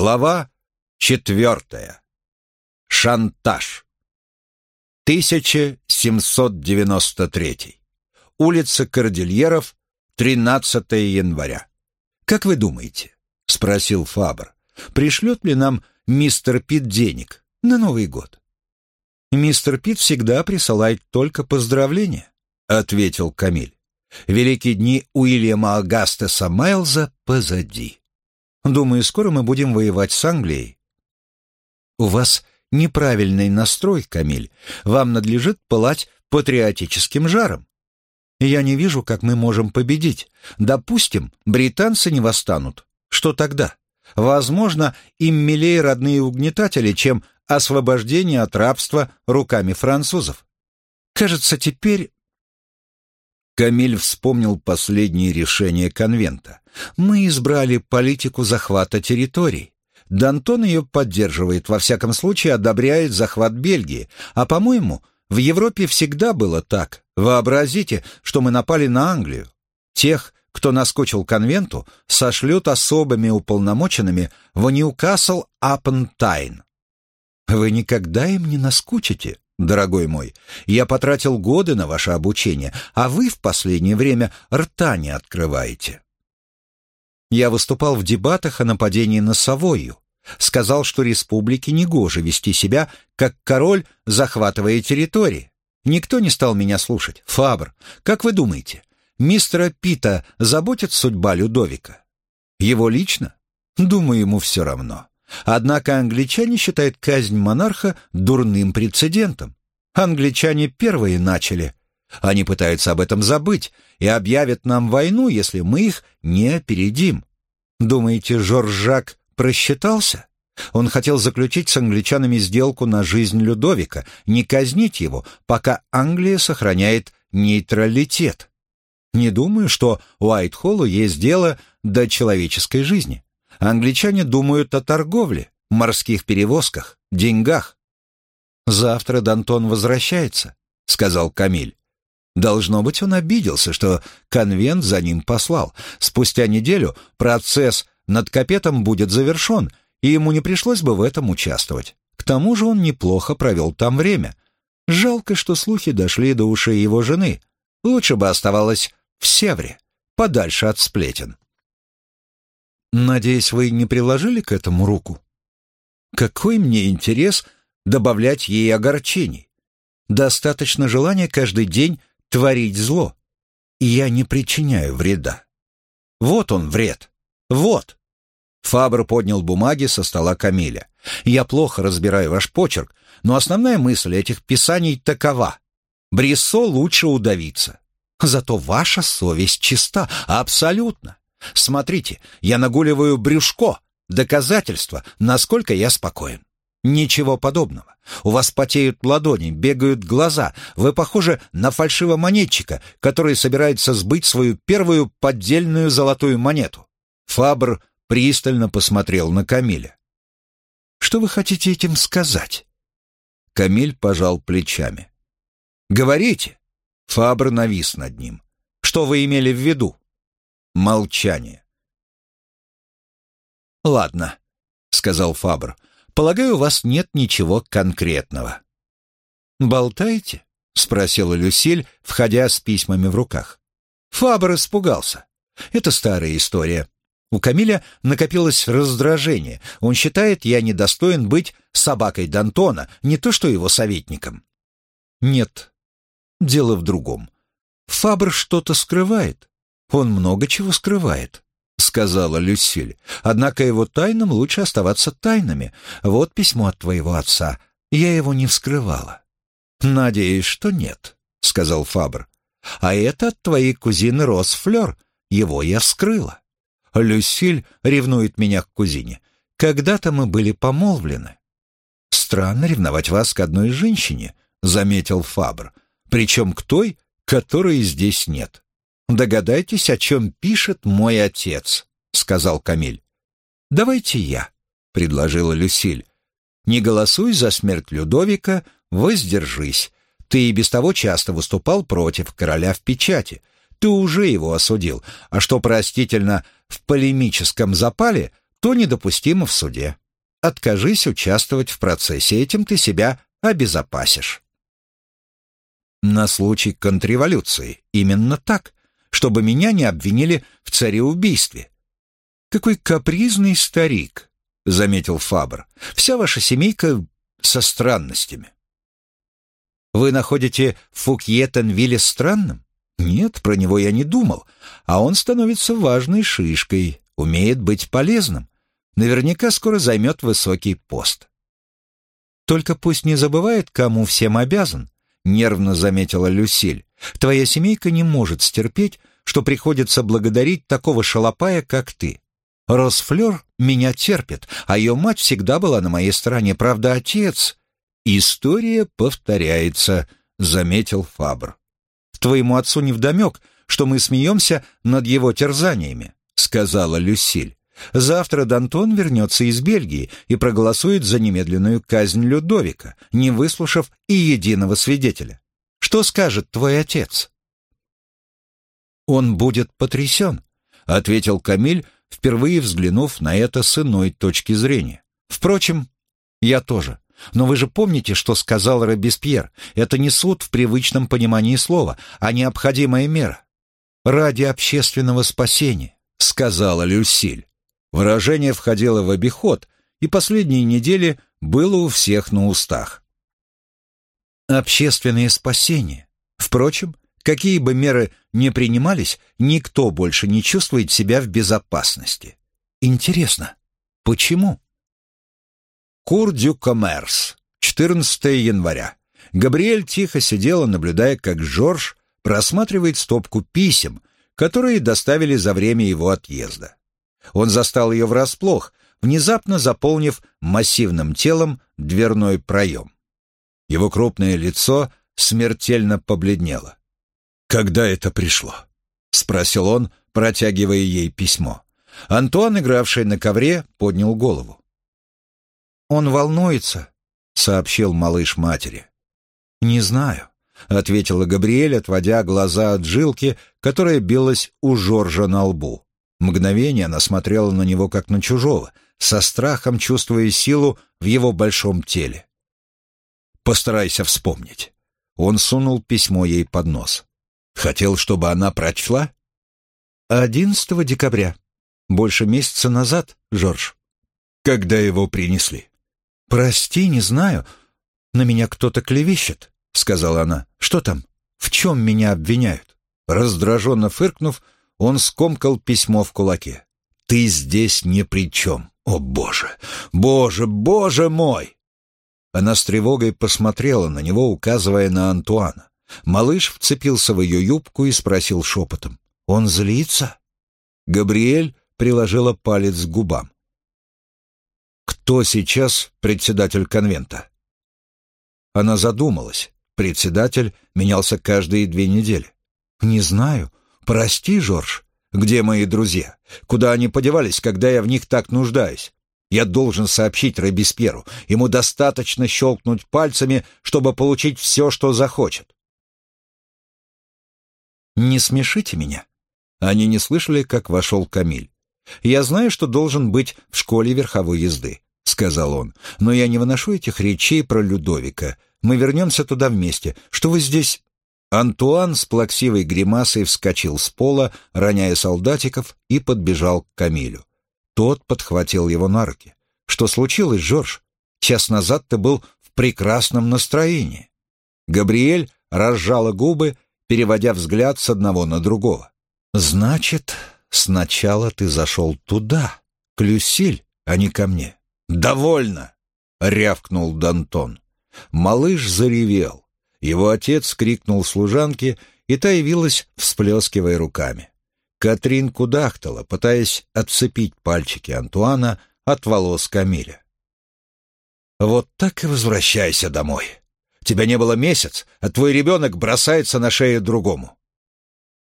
Глава четвертая. Шантаж. 1793. Улица Кордильеров, 13 января. «Как вы думаете?» — спросил Фабр. «Пришлет ли нам мистер Пит денег на Новый год?» «Мистер Пит всегда присылает только поздравления», — ответил Камиль. «Великие дни Уильяма Агастеса Майлза позади». Думаю, скоро мы будем воевать с Англией. У вас неправильный настрой, Камиль. Вам надлежит пылать патриотическим жаром. Я не вижу, как мы можем победить. Допустим, британцы не восстанут. Что тогда? Возможно, им милее родные угнетатели, чем освобождение от рабства руками французов. Кажется, теперь Камиль вспомнил последние решения конвента. «Мы избрали политику захвата территорий. Дантон ее поддерживает, во всяком случае одобряет захват Бельгии. А, по-моему, в Европе всегда было так. Вообразите, что мы напали на Англию. Тех, кто наскочил конвенту, сошлют особыми уполномоченными в Ньюкасл Аппентайн. Вы никогда им не наскучите, дорогой мой. Я потратил годы на ваше обучение, а вы в последнее время рта не открываете. Я выступал в дебатах о нападении на Савойю. Сказал, что республике негоже вести себя, как король, захватывая территории. Никто не стал меня слушать. Фабр, как вы думаете, мистера Пита заботит судьба Людовика? Его лично? Думаю, ему все равно. Однако англичане считают казнь монарха дурным прецедентом. Англичане первые начали. Они пытаются об этом забыть и объявят нам войну, если мы их не опередим. Думаете, Жоржак просчитался? Он хотел заключить с англичанами сделку на жизнь Людовика, не казнить его, пока Англия сохраняет нейтралитет. Не думаю, что у Айтхоллу есть дело до человеческой жизни. Англичане думают о торговле, морских перевозках, деньгах. «Завтра Дантон возвращается», — сказал Камиль. Должно быть, он обиделся, что конвент за ним послал. Спустя неделю процесс над Капетом будет завершен, и ему не пришлось бы в этом участвовать. К тому же он неплохо провел там время. Жалко, что слухи дошли до ушей его жены. Лучше бы оставалось в Севре, подальше от сплетен. Надеюсь, вы не приложили к этому руку? Какой мне интерес добавлять ей огорчений? Достаточно желания каждый день творить зло. И я не причиняю вреда. Вот он вред. Вот. Фабр поднял бумаги со стола Камиля. «Я плохо разбираю ваш почерк, но основная мысль этих писаний такова. Бриссо лучше удавиться. Зато ваша совесть чиста, абсолютно. Смотрите, я нагуливаю брюшко, доказательство, насколько я спокоен. Ничего подобного. У вас потеют ладони, бегают глаза. Вы похожи на фальшивомонетчика, который собирается сбыть свою первую поддельную золотую монету. Фабр пристально посмотрел на Камиля. «Что вы хотите этим сказать?» Камиль пожал плечами. «Говорите!» Фабр навис над ним. «Что вы имели в виду?» Молчание. «Ладно», — сказал Фабр. «Полагаю, у вас нет ничего конкретного». «Болтаете?» — спросила Люсиль, входя с письмами в руках. Фабр испугался. Это старая история. У Камиля накопилось раздражение. Он считает, я недостоин быть собакой Д'Антона, не то что его советником. Нет, дело в другом. Фабр что-то скрывает. «Он много чего скрывает», — сказала Люсиль. «Однако его тайнам лучше оставаться тайнами. Вот письмо от твоего отца. Я его не вскрывала». «Надеюсь, что нет», — сказал Фабр. «А это от твоей кузины Рос Флёр. Его я вскрыла». Люсиль ревнует меня к кузине. Когда-то мы были помолвлены. «Странно ревновать вас к одной женщине», — заметил Фабр. «Причем к той, которой здесь нет». «Догадайтесь, о чем пишет мой отец», — сказал Камиль. «Давайте я», — предложила Люсиль. «Не голосуй за смерть Людовика, воздержись. Ты и без того часто выступал против короля в печати. Ты уже его осудил, а что простительно в полемическом запале, то недопустимо в суде. Откажись участвовать в процессе, этим ты себя обезопасишь. На случай контрреволюции. Именно так, чтобы меня не обвинили в цареубийстве. Какой капризный старик, заметил Фабр. Вся ваша семейка со странностями. Вы находите Фукьетенвилля странным? Нет, про него я не думал. А он становится важной шишкой, умеет быть полезным. Наверняка скоро займет высокий пост. Только пусть не забывает, кому всем обязан, нервно заметила Люсиль. Твоя семейка не может стерпеть, что приходится благодарить такого шалопая, как ты. Росфлер меня терпит, а ее мать всегда была на моей стороне. Правда, отец... История повторяется, заметил Фабр. Твоему отцу невдомек, что мы смеемся над его терзаниями, сказала Люсиль. Завтра Дантон вернется из Бельгии и проголосует за немедленную казнь Людовика, не выслушав и единого свидетеля. Что скажет твой отец? Он будет потрясен, ответил Камиль, впервые взглянув на это с иной точки зрения. Впрочем, я тоже. Но вы же помните, что сказал Робеспьер. Это не суд в привычном понимании слова, а необходимая мера. «Ради общественного спасения», — сказала Люсиль. Выражение входило в обиход, и последние недели было у всех на устах. Общественное спасение. Впрочем, какие бы меры ни принимались, никто больше не чувствует себя в безопасности. Интересно, почему? Кур дю коммерс, 14 января. Габриэль тихо сидела, наблюдая, как Жорж просматривает стопку писем, которые доставили за время его отъезда. Он застал ее врасплох, внезапно заполнив массивным телом дверной проем. Его крупное лицо смертельно побледнело. «Когда это пришло?» — спросил он, протягивая ей письмо. Антуан, игравший на ковре, поднял голову. «Он волнуется», — сообщил малыш матери. «Не знаю», — ответила Габриэль, отводя глаза от жилки, которая билась у Жоржа на лбу. Мгновение она смотрела на него, как на чужого, со страхом чувствуя силу в его большом теле. «Постарайся вспомнить». Он сунул письмо ей под нос. «Хотел, чтобы она прочла?» «Одиннадцатого декабря. Больше месяца назад, Жорж». «Когда его принесли?» «Прости, не знаю. На меня кто-то клевещет», — сказала она. «Что там? В чем меня обвиняют?» Раздраженно фыркнув, он скомкал письмо в кулаке. «Ты здесь ни при чем. О, Боже! Боже, Боже мой!» Она с тревогой посмотрела на него, указывая на Антуана. Малыш вцепился в ее юбку и спросил шепотом. «Он злится?» Габриэль приложила палец к губам. Кто сейчас председатель конвента? Она задумалась. Председатель менялся каждые две недели. Не знаю. Прости, Жорж. Где мои друзья? Куда они подевались, когда я в них так нуждаюсь? Я должен сообщить Робеспьеру. Ему достаточно щелкнуть пальцами, чтобы получить все, что захочет. Не смешите меня. Они не слышали, как вошел Камиль. «Я знаю, что должен быть в школе верховой езды», — сказал он, «но я не выношу этих речей про Людовика. Мы вернемся туда вместе. Что вы здесь...» Антуан с плаксивой гримасой вскочил с пола, роняя солдатиков, и подбежал к Камилю. Тот подхватил его на руки. «Что случилось, Жорж? Час назад ты был в прекрасном настроении». Габриэль разжала губы, переводя взгляд с одного на другого. «Значит, Сначала ты зашел туда, к Люсиль, а не ко мне. «Довольно!» — рявкнул Дантон. Малыш заревел. Его отец крикнул служанке, и та явилась, всплескивая руками. Катрин кудахтала, пытаясь отцепить пальчики Антуана от волос Камиля. «Вот так и возвращайся домой. Тебя не было месяц, а твой ребенок бросается на шею другому».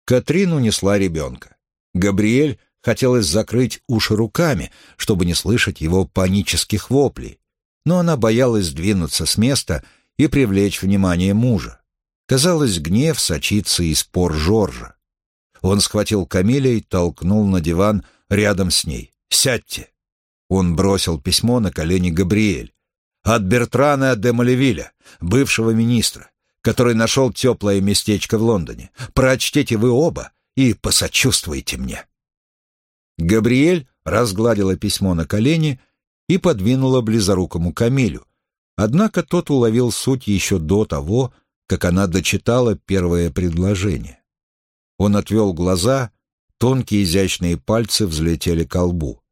Катрин унесла ребенка. Габриэль хотелось закрыть уши руками, чтобы не слышать его панических воплей, но она боялась двинуться с места и привлечь внимание мужа. Казалось, гнев сочится из пор Жоржа. Он схватил Камиля и толкнул на диван рядом с ней. «Сядьте!» Он бросил письмо на колени Габриэль. «От Бертрана де Малевиля, бывшего министра, который нашел теплое местечко в Лондоне. Прочтите вы оба и посочувствуйте мне». Габриэль разгладила письмо на колени и подвинула близорукому Камилю. Однако тот уловил суть еще до того, как она дочитала первое предложение. Он отвел глаза, тонкие изящные пальцы взлетели к лбу.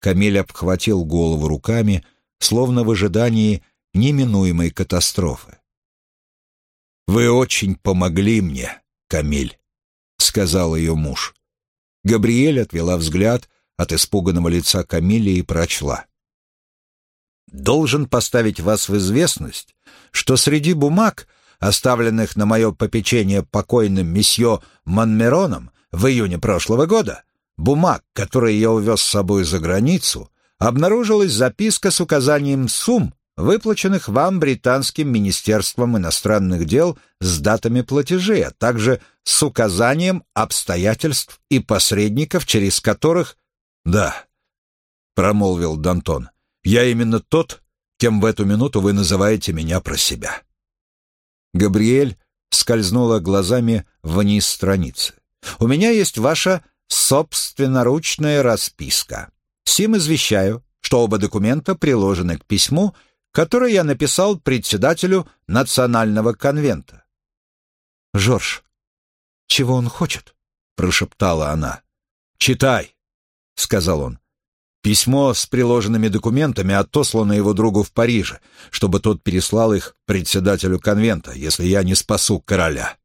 Камиль обхватил голову руками, словно в ожидании неминуемой катастрофы. «Вы очень помогли мне, Камиль», — сказал ее муж. Габриэль отвела взгляд от испуганного лица Камиля и прочла. «Должен поставить вас в известность, что среди бумаг, оставленных на мое попечение покойным месье Монмероном в июне прошлого года, бумаг, которые я увез с собой за границу, обнаружилась записка с указанием сумм, выплаченных вам британским министерством иностранных дел с датами платежей, а также с указанием обстоятельств и посредников, через которых... «Да», — промолвил Дантон, — «я именно тот, кем в эту минуту вы называете меня про себя». Габриэль скользнула глазами вниз страницы. «У меня есть ваша собственноручная расписка. Сим извещаю, что оба документа приложены к письму, которое я написал председателю Национального конвента. «Жорж, чего он хочет?» — прошептала она. «Читай», — сказал он. Письмо с приложенными документами отослано его другу в Париже, чтобы тот переслал их председателю конвента, если я не спасу короля.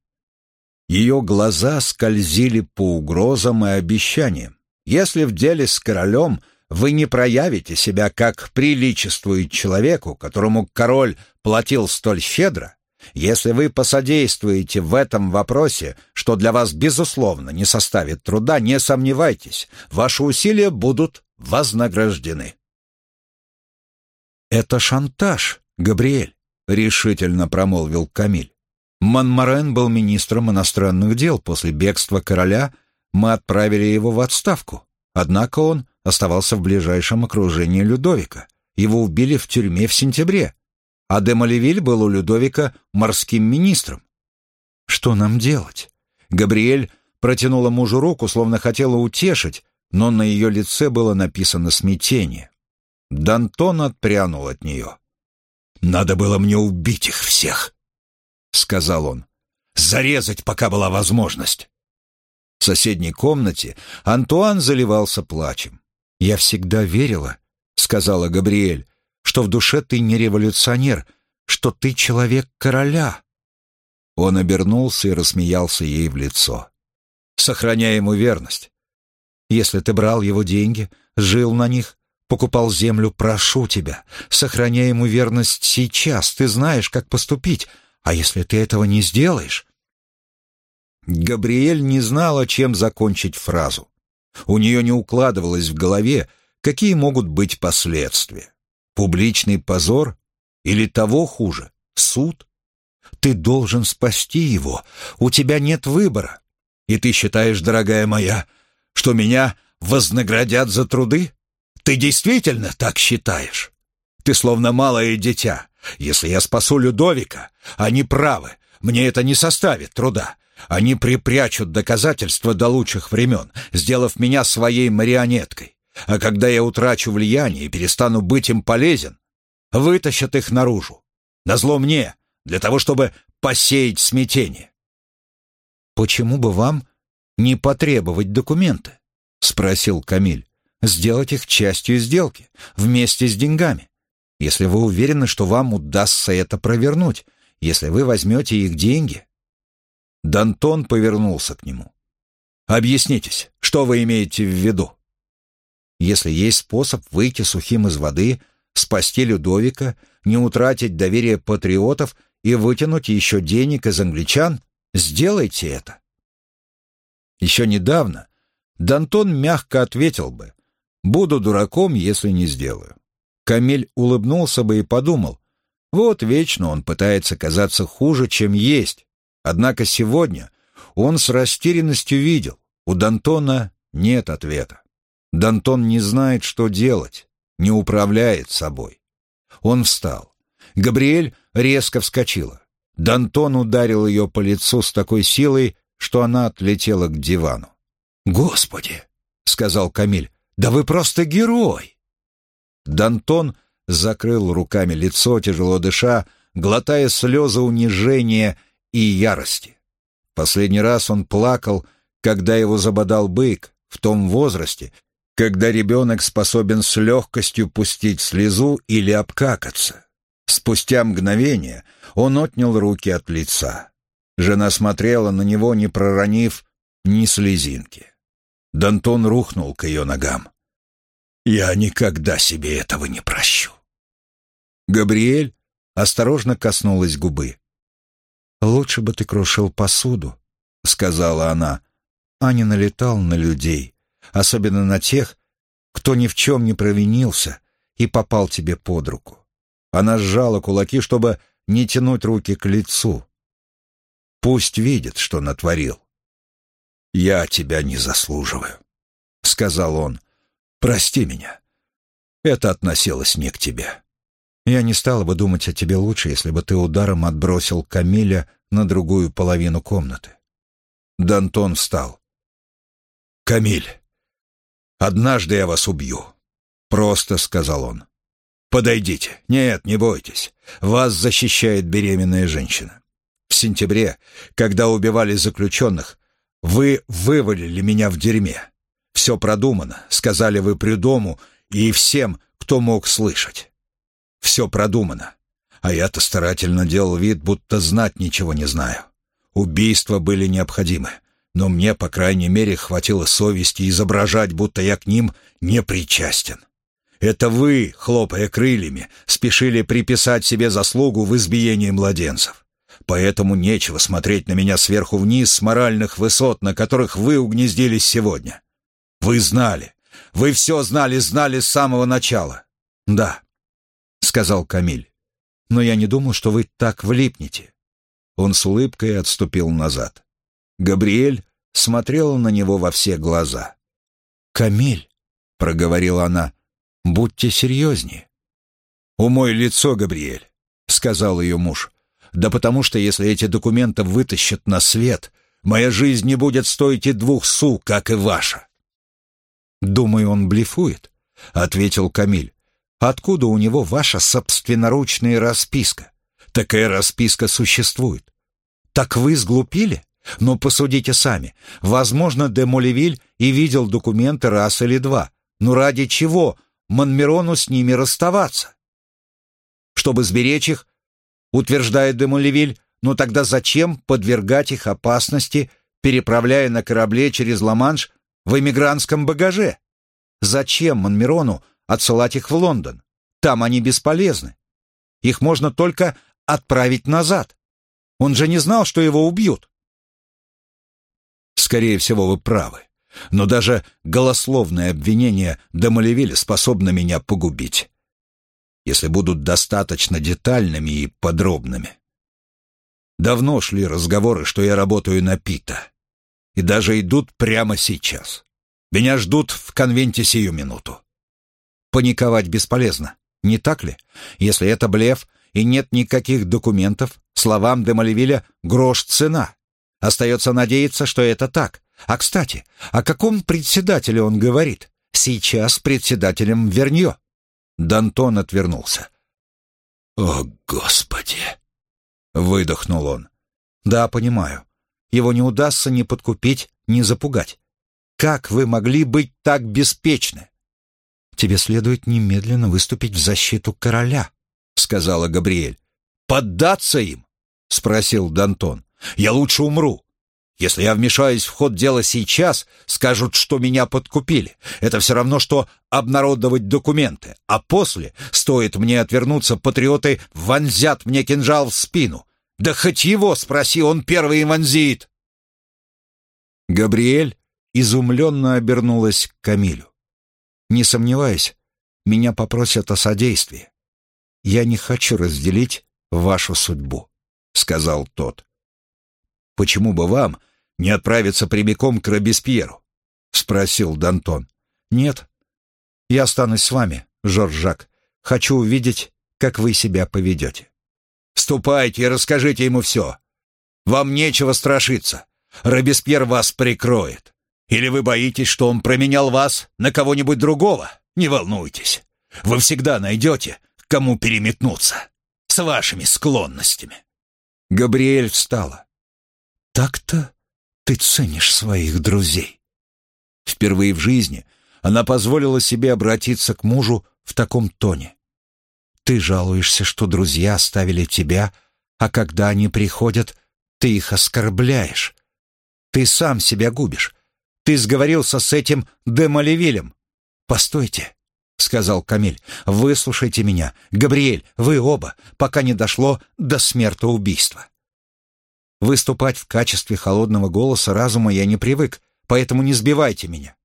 Ее глаза скользили по угрозам и обещаниям. Если в деле с королем вы не проявите себя, как приличествует человеку, которому король платил столь щедро, если вы посодействуете в этом вопросе, что для вас, безусловно, не составит труда, не сомневайтесь, ваши усилия будут вознаграждены. «Это шантаж, Габриэль», — решительно промолвил Камиль. «Монморен был министром иностранных дел. После бегства короля мы отправили его в отставку. Однако он оставался в ближайшем окружении Людовика. Его убили в тюрьме в сентябре, а де Малевиль был у Людовика морским министром. Что нам делать? Габриэль протянула мужу руку, словно хотела утешить, но на ее лице было написано смятение. Дантон отпрянул от нее. «Надо было мне убить их всех», — сказал он. «Зарезать, пока была возможность». В соседней комнате Антуан заливался плачем. «Я всегда верила», — сказала Габриэль, «что в душе ты не революционер, что ты человек короля». Он обернулся и рассмеялся ей в лицо. «Сохраняй ему верность. Если ты брал его деньги, жил на них, покупал землю, прошу тебя, сохраняй ему верность сейчас, ты знаешь, как поступить, а если ты этого не сделаешь...» Габриэль не знала, чем закончить фразу. У нее не укладывалось в голове, какие могут быть последствия. Публичный позор или того хуже, суд? Ты должен спасти его, у тебя нет выбора. И ты считаешь, дорогая моя, что меня вознаградят за труды? Ты действительно так считаешь? Ты словно малое дитя. Если я спасу Людовика, они правы, мне это не составит труда. Они припрячут доказательства до лучших времен, сделав меня своей марионеткой. А когда я утрачу влияние и перестану быть им полезен, вытащат их наружу. Назло мне, для того, чтобы посеять смятение. «Почему бы вам не потребовать документы?» — спросил Камиль. «Сделать их частью сделки, вместе с деньгами. Если вы уверены, что вам удастся это провернуть, если вы возьмете их деньги, Дантон повернулся к нему. «Объяснитесь, что вы имеете в виду?» «Если есть способ выйти сухим из воды, спасти Людовика, не утратить доверие патриотов и вытянуть еще денег из англичан, сделайте это». Еще недавно Дантон мягко ответил бы «Буду дураком, если не сделаю». Камиль улыбнулся бы и подумал, вот вечно он пытается казаться хуже, чем есть, Однако сегодня он с растерянностью видел, у Дантона нет ответа. Дантон не знает, что делать. не управляет собой. Он встал. Габриэль резко вскочила. Дантон ударил ее по лицу с такой силой, что она отлетела к дивану. «Господи!» — сказал Камиль. «Да вы просто герой!» Дантон закрыл руками лицо, тяжело дыша, глотая слезы унижения и ярости. Последний раз он плакал, когда его забодал бык, в том возрасте, когда ребенок способен с легкостью пустить слезу или обкакаться. Спустя мгновение он отнял руки от лица. Жена смотрела на него, не проронив ни слезинки. Дантон рухнул к ее ногам. «Я никогда себе этого не прощу». Габриэль осторожно коснулась губы. «Лучше бы ты крушил посуду», — сказала она, — «а не налетал на людей, особенно на тех, кто ни в чем не провинился и попал тебе под руку». Она сжала кулаки, чтобы не тянуть руки к лицу. «Пусть видит, что натворил». «Я тебя не заслуживаю», — сказал он. «Прости меня. Это относилось не к тебе». Я не стала бы думать о тебе лучше, если бы ты ударом отбросил Камиля на другую половину комнаты. Дантон встал. «Камиль, однажды я вас убью», — просто сказал он. «Подойдите. Нет, не бойтесь. Вас защищает беременная женщина. Сентябре, когда убивали заключенных, вы вывалили меня в дерьме. Все продумано, сказали вы при дому и всем, кто мог слышать. Все продумано. А я-то старательно делал вид, будто знать ничего не знаю. Убийства были необходимы, но мне, по крайней мере, хватило совести изображать, будто я к ним не причастен. Это вы, хлопая крыльями, спешили приписать себе заслугу в избиении младенцев. Поэтому нечего смотреть на меня сверху вниз с моральных высот, на которых вы угнездились сегодня. Вы знали. Вы все знали, знали с самого начала. Да, — сказал Камиль. «Но я не думал, что вы так влипнете». Он с улыбкой отступил назад. Габриэль смотрела на него во все глаза. «Камиль», — проговорила она, — «будьте серьезнее». «Умой лицо, Габриэль», — сказал ее муж. «Да потому что, если эти документы вытащат на свет, моя жизнь не будет стоить и двух су, как и ваша». «Думаю, он блефует», — ответил Камиль. Откуда у него ваша собственноручная расписка? Такая расписка существует. Так вы сглупили? Но посудите сами. Возможно, де Молевиль и видел документы раз или два. Но ради чего Монмерону с ними расставаться? Чтобы сберечь их, утверждает де Молевиль, но тогда зачем подвергать их опасности, переправляя на корабле через Ла-Манш в эмигрантском багаже? Зачем Монмерону отсылать их в Лондон. Там они бесполезны. Их можно только отправить назад. Он же не знал, что его убьют. Скорее всего, вы правы. Но даже голословное обвинение Дамалевиля способно меня погубить, если будут достаточно детальными и подробными. Давно шли разговоры, что я работаю на Пита. И даже идут прямо сейчас. Меня ждут в конвенте сию минуту. Паниковать бесполезно, не так ли? Если это блеф и нет никаких документов, словам де Малевиля грош цена. Остается надеяться, что это так. А, кстати, о каком председателе он говорит? Сейчас председателем Вернье. Дантон отвернулся. «О, Господи!» — выдохнул он. «Да, понимаю. Его не удастся ни подкупить, ни запугать. Как вы могли быть так беспечны? тебе следует немедленно выступить в защиту короля», — сказала Габриэль. «Поддаться им?» — спросил Дантон. «Я лучше умру. Если я вмешаюсь в ход дела сейчас, скажут, что меня подкупили. Это все равно, что обнародовать документы. А после, стоит мне отвернуться, патриоты вонзят мне кинжал в спину. Да хоть его спроси, он первый вонзит!» Габриэль изумленно обернулась к Камилю. Не сомневаюсь, меня попросят о содействии. Я не хочу разделить вашу судьбу, сказал тот. Почему бы вам не отправиться прямиком к Робеспьеру? спросил Дантон. Нет, я останусь с вами, Жоржак. Хочу увидеть, как вы себя поведете». «Ступайте и расскажите ему все. Вам нечего страшиться. Робеспьер вас прикроет. Или вы боитесь, что он променял вас на кого-нибудь другого? Не волнуйтесь. Вы всегда найдете, кому переметнуться. С вашими склонностями». Габриэль встала. «Так-то ты ценишь своих друзей». Впервые в жизни она позволила себе обратиться к мужу в таком тоне. «Ты жалуешься, что друзья оставили тебя, а когда они приходят, ты их оскорбляешь. Ты сам себя губишь. Ты сговорился с этим Демолевилем. Постойте, — сказал Камиль, — выслушайте меня. Габриэль, вы оба, пока не дошло до смертоубийства. Выступать в качестве холодного голоса разума я не привык, поэтому не сбивайте меня.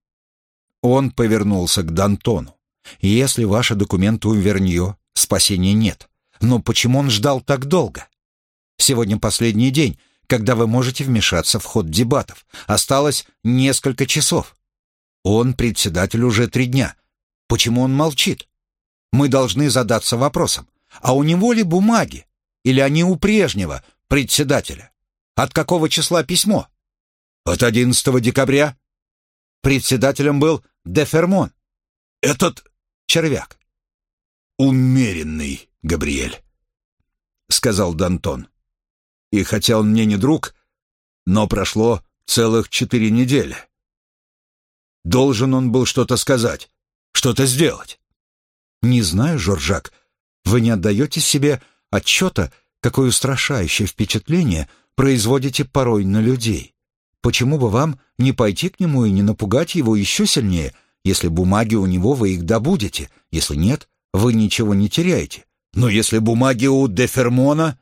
Он повернулся к Д'Антону. Если ваши документы у Верньо, спасения нет. Но почему он ждал так долго? Сегодня последний день, когда вы можете вмешаться в ход дебатов. Осталось несколько часов. Он председатель уже три дня. Почему он молчит? Мы должны задаться вопросом, а у него ли бумаги? Или они у прежнего председателя? От какого числа письмо? От 11 декабря. Председателем был Дефермон. Этот червяк. Умеренный, Габриэль, сказал Дантон. И хотя он мне не друг, но прошло целых четыре недели. Должен он был что-то сказать, что-то сделать. Не знаю, Жоржак, вы не отдаете себе отчета, какое устрашающее впечатление производите порой на людей. Почему бы вам не пойти к нему и не напугать его еще сильнее, если бумаги у него вы их добудете, если нет, вы ничего не теряете. Но если бумаги у Дефермона,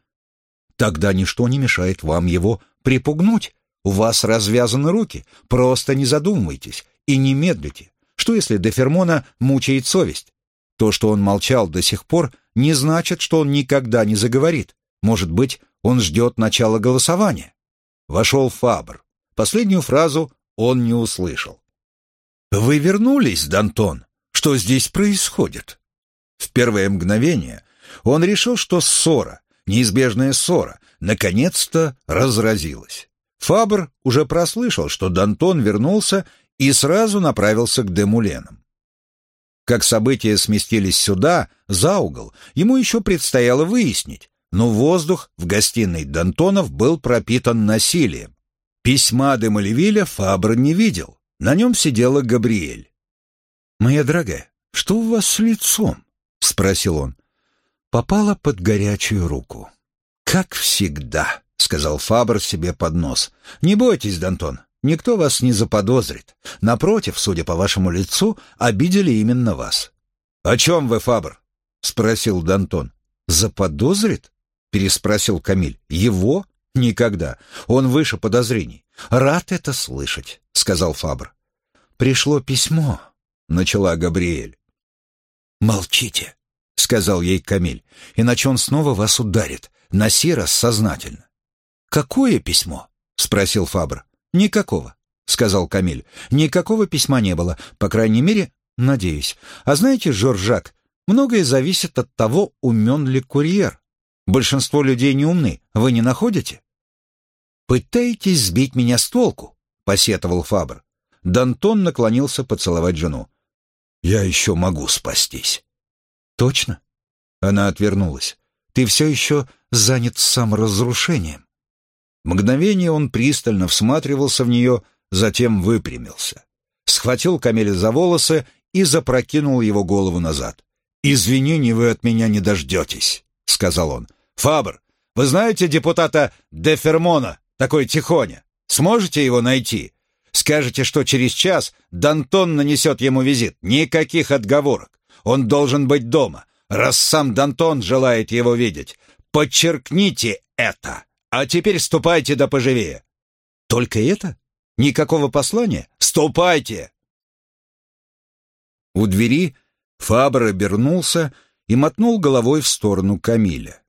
Тогда ничто не мешает вам его припугнуть. У вас развязаны руки. Просто не задумывайтесь и не медлите. Что если Дефермона мучает совесть? То, что он молчал до сих пор, не значит, что он никогда не заговорит. Может быть, он ждет начала голосования. Вошел Фабр. Последнюю фразу он не услышал. «Вы вернулись, Дантон? Что здесь происходит?» В первое мгновение он решил, что ссора, неизбежная ссора, наконец-то разразилась. Фабр уже прослышал, что Дантон вернулся и сразу направился к Демуленам. Как события сместились сюда, за угол, ему еще предстояло выяснить, но воздух в гостиной Дантонов был пропитан насилием. Письма де Малевиля Фабр не видел. На нем сидела Габриэль. «Моя дорогая, что у вас с лицом?» — спросил он попала под горячую руку. «Как всегда», — сказал Фабр себе под нос. «Не бойтесь, Дантон, никто вас не заподозрит. Напротив, судя по вашему лицу, обидели именно вас». «О чем вы, Фабр?» — спросил Дантон. «Заподозрит?» — переспросил Камиль. «Его? Никогда. Он выше подозрений. Рад это слышать», — сказал Фабр. «Пришло письмо», — начала Габриэль. «Молчите», — сказал ей Камиль, — «иначе он снова вас ударит, на сей раз сознательно». «Какое письмо?» — спросил Фабр. «Никакого», — сказал Камиль. «Никакого письма не было, по крайней мере, надеюсь. А знаете, Жоржак, многое зависит от того, умен ли курьер. Большинство людей не умны, вы не находите?» «Пытаетесь сбить меня с толку», — посетовал Фабр. Дантон наклонился поцеловать жену. «Я еще могу спастись». «Точно?» Она отвернулась. «Ты все еще занят саморазрушением». Мгновение он пристально всматривался в нее, затем выпрямился. Схватил Камеля за волосы и запрокинул его голову назад. «Извинений вы от меня не дождетесь», — сказал он. «Фабр, вы знаете депутата де Фермона, такой тихоня? Сможете его найти? Скажете, что через час Дантон нанесет ему визит. Никаких отговорок. Он должен быть дома, раз сам Дантон желает его видеть. Подчеркните это. А теперь ступайте да поживее. Только это? Никакого послания? Ступайте!» У двери Фабр обернулся и мотнул головой в сторону Камиля.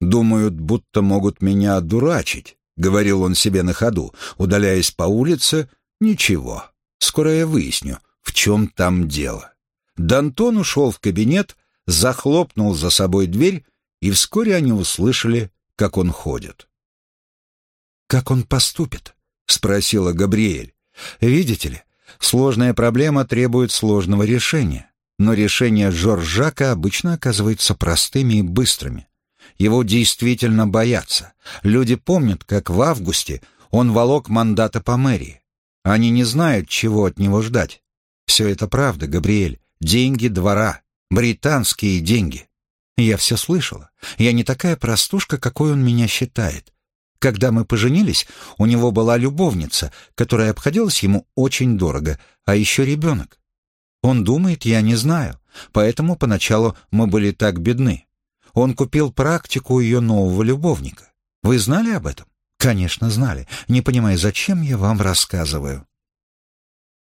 «Думают, будто могут меня одурачить», — говорил он себе на ходу, удаляясь по улице. «Ничего, скоро я выясню, в чем там дело». Дантон ушел в кабинет, захлопнул за собой дверь, и вскоре они услышали, как он ходит. «Как он поступит?» — спросила Габриэль. «Видите ли, сложная проблема требует сложного решения, но решения Жоржака обычно оказываются простыми и быстрыми. Его действительно боятся. Люди помнят, как в августе он волок мандата по мэрии. Они не знают, чего от него ждать. Все это правда, Габриэль. Деньги двора. Британские деньги. Я все слышала. Я не такая простушка, какой он меня считает. Когда мы поженились, у него была любовница, которая обходилась ему очень дорого, а еще ребенок. Он думает, я не знаю, поэтому поначалу мы были так бедны. Он купил практику ее нового любовника. Вы знали об этом? Конечно, знали. Не понимаю, зачем я вам рассказываю.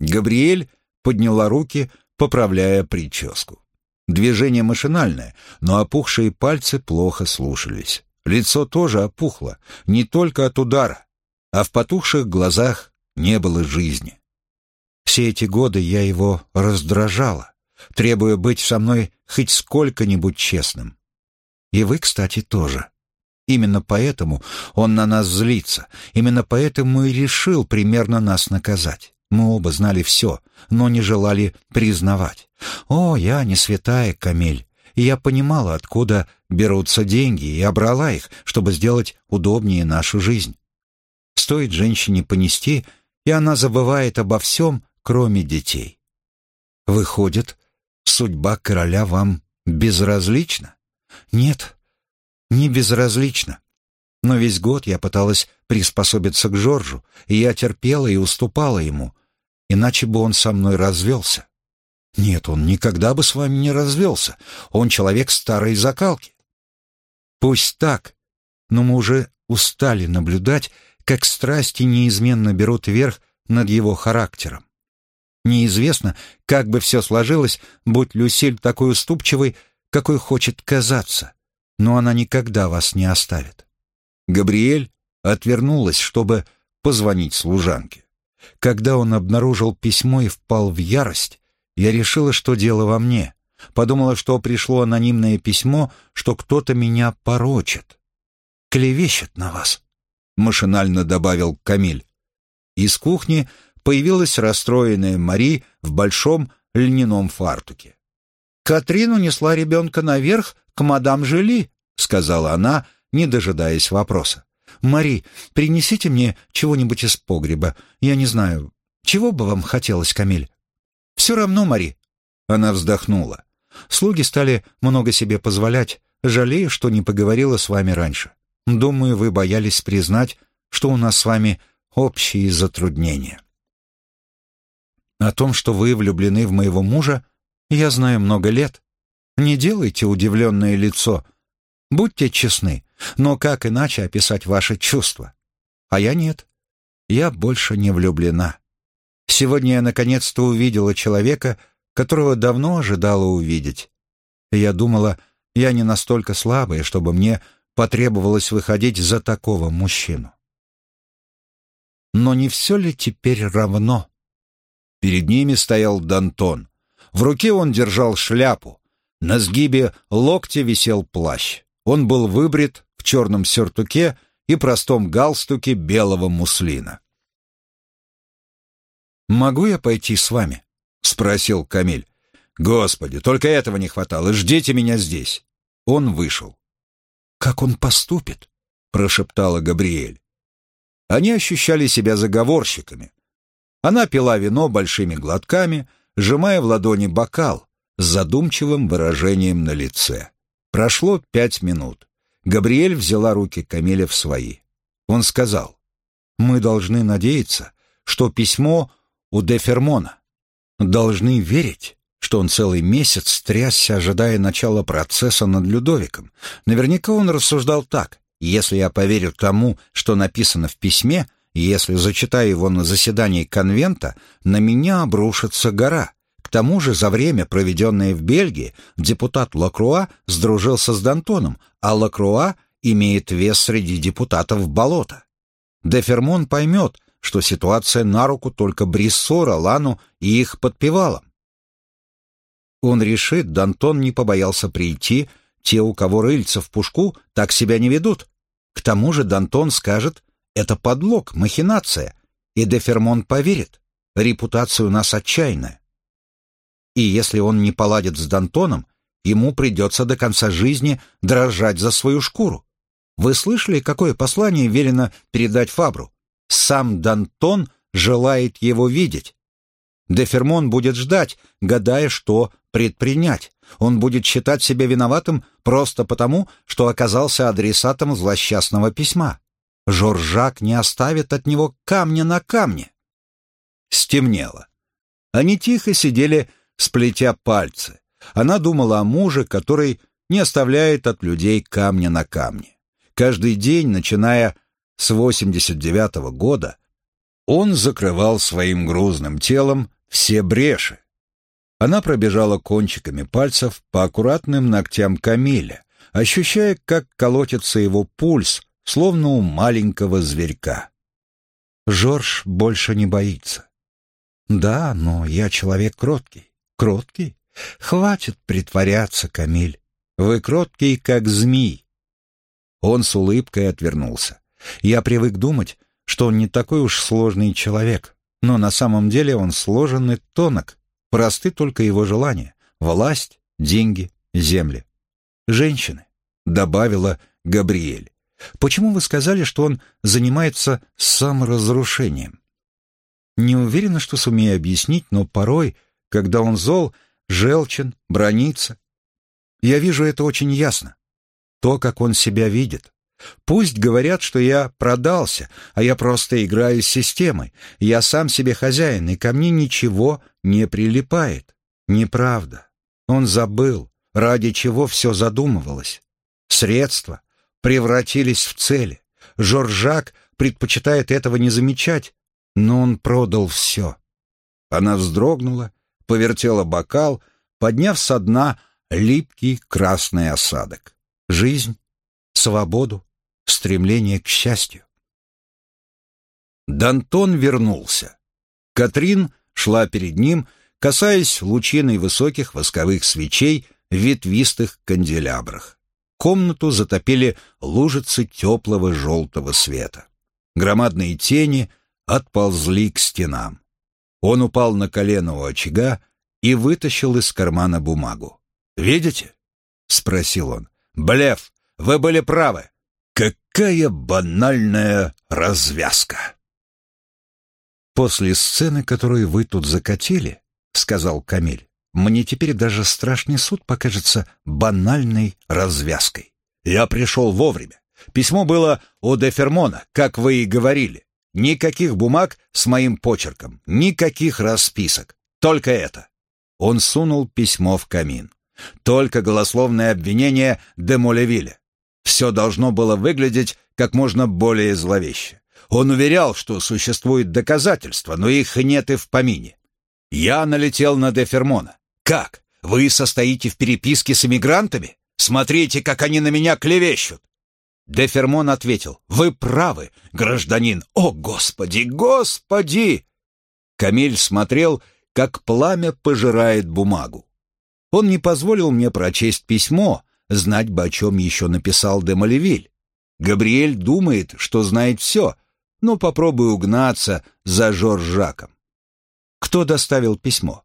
Габриэль подняла руки, поправляя прическу. Движение машинальное, но опухшие пальцы плохо слушались. Лицо тоже опухло, не только от удара, а в потухших глазах не было жизни. Все эти годы я его раздражала, требуя быть со мной хоть сколько-нибудь честным. И вы, кстати, тоже. Именно поэтому он на нас злится. Именно поэтому и решил примерно нас наказать. Мы оба знали все, но не желали признавать. О, я не святая, Камиль. И я понимала, откуда берутся деньги, и обрала их, чтобы сделать удобнее нашу жизнь. Стоит женщине понести, и она забывает обо всем, кроме детей. Выходит, судьба короля вам безразлична? Нет, не безразлично. Но весь год я пыталась приспособиться к Жоржу, и я терпела и уступала ему, иначе бы он со мной развелся. Нет, он никогда бы с вами не развелся. Он человек старой закалки. Пусть так, но мы уже устали наблюдать, как страсти неизменно берут верх над его характером. Неизвестно, как бы все сложилось, будь Люсиль такой уступчивой, какой хочет казаться, но она никогда вас не оставит. Габриэль отвернулась, чтобы позвонить служанке. Когда он обнаружил письмо и впал в ярость, я решила, что дело во мне. Подумала, что пришло анонимное письмо, что кто-то меня порочит. «Клевещет на вас», — машинально добавил Камиль. Из кухни появилась расстроенная Мари в большом льняном фартуке. «Катрин унесла ребенка наверх к мадам Жили», — сказала она, не дожидаясь вопроса. «Мари, принесите мне чего-нибудь из погреба. Я не знаю, чего бы вам хотелось, Камиль?» «Все равно, Мари». Она вздохнула. «Слуги стали много себе позволять. Жалею, что не поговорила с вами раньше. Думаю, вы боялись признать, что у нас с вами общие затруднения. О том, что вы влюблены в моего мужа, я знаю много лет. Не делайте удивленное лицо. Будьте честны, но как иначе описать ваши чувства? А я нет. Я больше не влюблена. Сегодня я наконец-то увидела человека, которого давно ожидала увидеть. Я думала, я не настолько слабая, чтобы мне потребовалось выходить за такого мужчину. Но не все ли теперь равно? Перед ними стоял Дантон. В руке он держал шляпу. На сгибе локтя висел плащ. Он был выбрит в черном сюртуке и простом галстуке белого муслина. «Могу я пойти с вами?» — спросил Камиль. «Господи, только этого не хватало. Ждите меня здесь». Он вышел. «Как он поступит?» — прошептала Габриэль. Они ощущали себя заговорщиками. Она пила вино большими глотками, сжимая в ладони бокал с задумчивым выражением на лице. Прошло пять минут. Габриэль взяла руки Камиля в свои. Он сказал, «Мы должны надеяться, что письмо у де Фермона. Должны верить, что он целый месяц трясся, ожидая начала процесса над Людовиком. Наверняка он рассуждал так. Если я поверю тому, что написано в письме, если зачитаю его на заседании конвента, на меня обрушится гора. К тому же за время, проведенное в Бельгии, депутат Лакруа сдружился с Д'Антоном, а Лакруа имеет вес среди депутатов болота. Дефермон поймет, что ситуация на руку только Бриссо, Ролану и их подпевалам. Он решит, Дантон не побоялся прийти, те, у кого рыльца в пушку, так себя не ведут. К тому же Дантон скажет, это подлог, махинация, и Дефермон поверит. Репутация у нас отчаянная. И если он не поладит с Дантоном, ему придется до конца жизни дрожать за свою шкуру. Вы слышали, какое послание велено передать Фабру? Сам Дантон желает его видеть. Дефермон будет ждать, гадая, что предпринять. Он будет считать себя виноватым просто потому, что оказался адресатом злосчастного письма. Жоржак не оставит от него камня на камне. Стемнело. Они тихо сидели, сплетя пальцы. Она думала о муже, который не оставляет от людей камня на камне. Каждый день, начиная с 89 -го года, он закрывал своим грузным телом все бреши. Она пробежала кончиками пальцев по аккуратным ногтям Камиля, ощущая, как колотится его пульс, словно у маленького зверька. Жорж больше не боится. Да, но я человек кроткий. Кроткий? Хватит притворяться, Камиль. Вы кроткий, как змей. Он с улыбкой отвернулся. Я привык думать, что он не такой уж сложный человек, но на самом деле он сложен и тонок, просты только его желания — власть, деньги, земли. «Женщины», — добавила Габриэль. «Почему вы сказали, что он занимается саморазрушением?» Не уверена, что сумею объяснить, но порой, когда он зол, желчен, бронится. Я вижу это очень ясно. То, как он себя видит. Пусть говорят, что я продался, а я просто играю с системой. Я сам себе хозяин, и ко мне ничего не прилипает. Неправда. Он забыл, ради чего все задумывалось. Средства превратились в цели. Жоржак предпочитает этого не замечать, но он продал все. Она вздрогнула, повертела бокал, подняв со дна липкий красный осадок. Жизнь, свободу, стремление к счастью. Дантон вернулся. Катрин шла перед ним, касаясь лучиной высоких восковых свечей в ветвистых канделябрах. Комнату затопили лужицы теплого желтого света. Громадные тени отползли к стенам. Он упал на колено у очага и вытащил из кармана бумагу. «Видите?» — спросил он. «Блеф! Вы были правы! Какая банальная развязка!» «После сцены, которую вы тут закатили, — сказал Камиль, — мне теперь даже страшный суд покажется банальной развязкой. Я пришел вовремя. Письмо было у Дефермона, как вы и говорили. Никаких бумаг с моим почерком, никаких расписок. Только это. Он сунул письмо в камин. Только голословное обвинение де Молевиля. Все должно было выглядеть как можно более зловеще. Он уверял, что существуют доказательства, но их нет и в помине. Я налетел на Дефермона. «Как? Вы состоите в переписке с эмигрантами? Смотрите, как они на меня клевещут!» Дефермон ответил. «Вы правы, гражданин! О, Господи, Господи!» Камиль смотрел, как пламя пожирает бумагу. Он не позволил мне прочесть письмо, знать бы, о чем еще написал де Малевиль. Габриэль думает, что знает все, но попробуй угнаться за Жоржаком. Кто доставил письмо?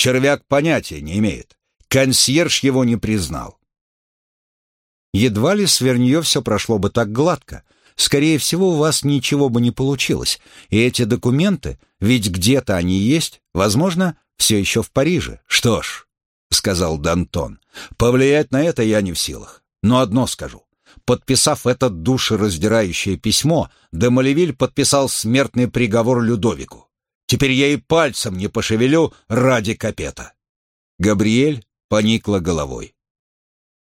Червяк понятия не имеет. Консьерж его не признал. Едва ли с Вернье все прошло бы так гладко. Скорее всего, у вас ничего бы не получилось. И эти документы, ведь где-то они есть, возможно, все еще в Париже. Что ж, — сказал Дантон. «Повлиять на это я не в силах. Но одно скажу. Подписав это душераздирающее письмо, де Малевиль подписал смертный приговор Людовику. Теперь я и пальцем не пошевелю ради капета». Габриэль поникла головой.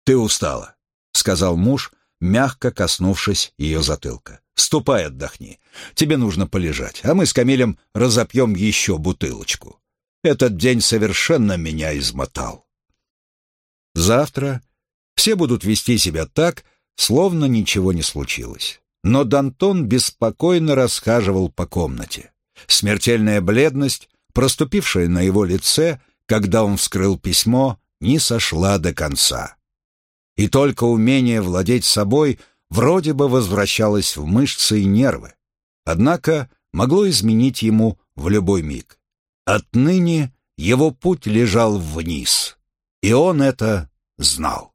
«Ты устала», — сказал муж, мягко коснувшись ее затылка. «Ступай отдохни. Тебе нужно полежать, а мы с Камилем разопьем еще бутылочку». Этот день совершенно меня измотал. Завтра все будут вести себя так, словно ничего не случилось. Но Дантон беспокойно расхаживал по комнате. Смертельная бледность, проступившая на его лице, когда он вскрыл письмо, не сошла до конца. И только умение владеть собой вроде бы возвращалось в мышцы и нервы, однако могло изменить ему в любой миг. Отныне его путь лежал вниз, и он это знал.